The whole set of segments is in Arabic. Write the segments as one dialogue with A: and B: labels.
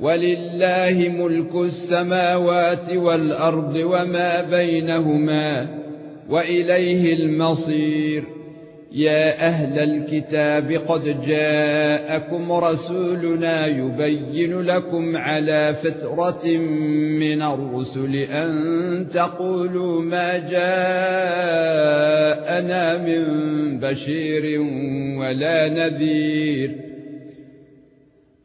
A: ولله ملك السماوات والأرض وما بينهما وإليه المصير. يا أهل الكتاب قد جاءكم رسولنا يبين لكم على فترة من الرسل أن تقولوا ما جاءنا من بشير ولا نذير.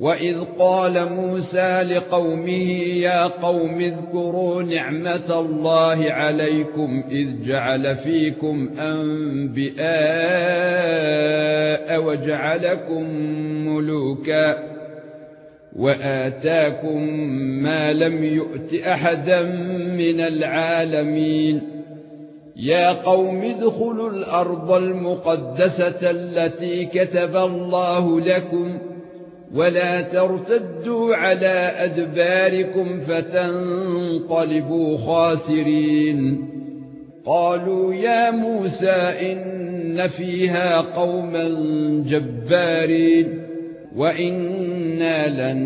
A: واذ قال موسى لقومه يا قوم اذكروا نعمه الله عليكم اذ جعل فيكم انبياء وجعلكم ملوكا واتاكم ما لم يؤت احدا من العالمين يا قوم ادخلوا الأرض المقدسه التي كتب الله لكم ولا ترتدوا على أدباركم فتنقلبوا خاسرين. قالوا يا موسى إن فيها قوما جبارين وإنا لن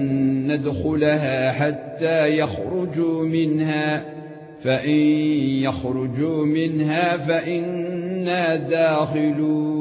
A: ندخلها حتى يخرجوا منها فإن يخرجوا منها فإنا داخلون.